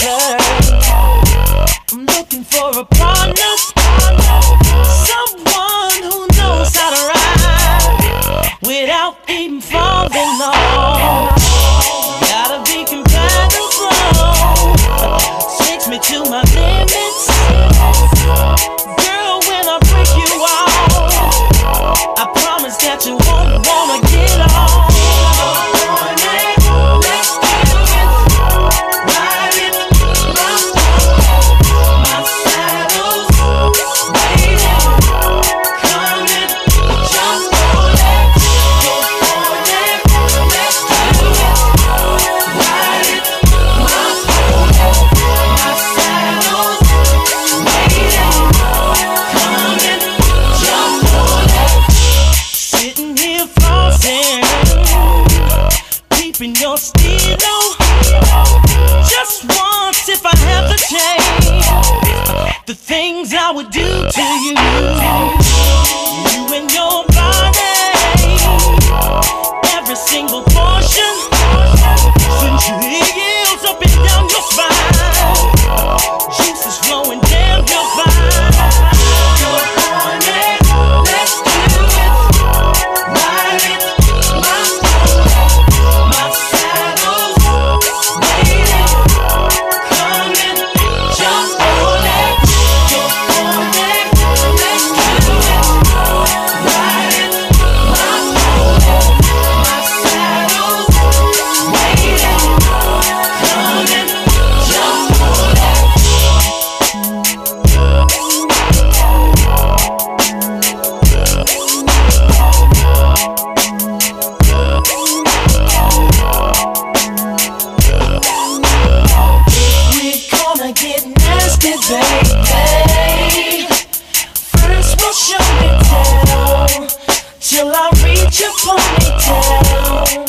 Yeah. keeping your steed low. Just once, if I have the chance, the things I would do to you, you and your baby. First we'll show till I reach your ponytail.